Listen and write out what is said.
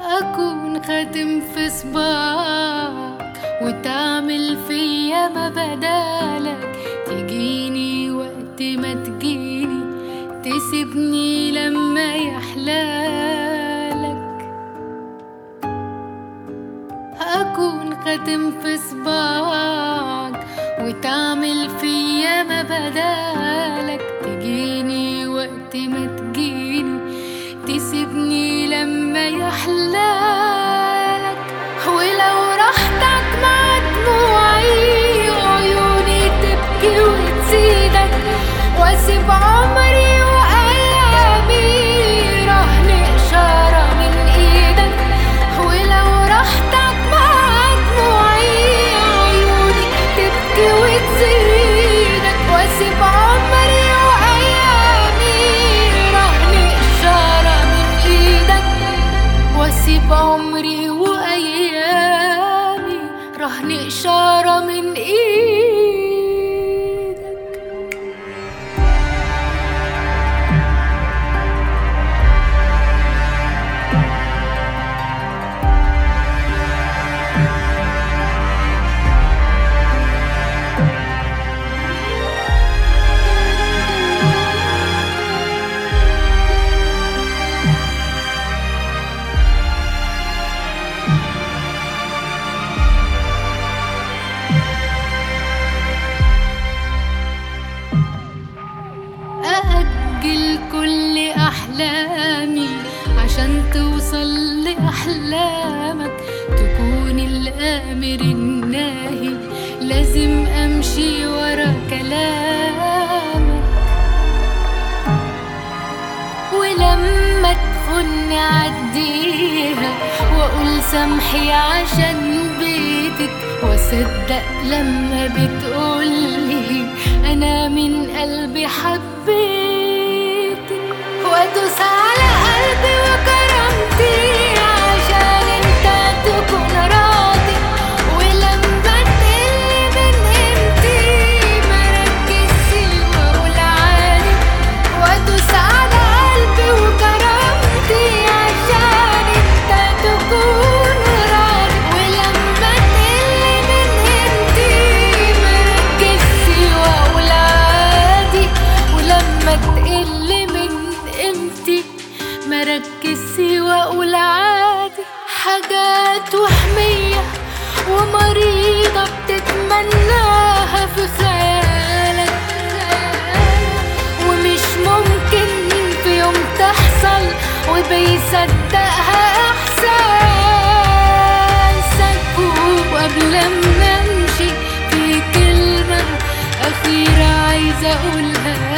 أكون خاتم في صباعك وتعمل فيا ما بدالك. تجيني وقت ما تجيني تسيبني لما يحلالك. أكون خاتم في صباعك وتعمل فيا ما بدالك. تجيني وقت ما تجيني واسيب عمري وأيامي رهن اشاره من إيدك. ولو راحتك مع دموعي عيوني تبكي وتزيدك. واسيب عمري وأيامي رهن اشاره من إيدك. واسيب عمري وأيامي رهن اشاره من إيدك. أحلامي. عشان توصل لأحلامك تكون الآمر الناهي. لازم أمشي ورا كلامك. ولما تخن عديها وأقول سامحي عشان بيتك. وأصدق لما بتقولي أنا من قلبي حبيتك مركزش وأقول عادي حاجات وهمية ومريضة بتتمناها في خيالك. ومش ممكن في يوم تحصل وبيصدقها احساسك وقبل ما أمشي في كلمة أخيرة عايزة أقولها.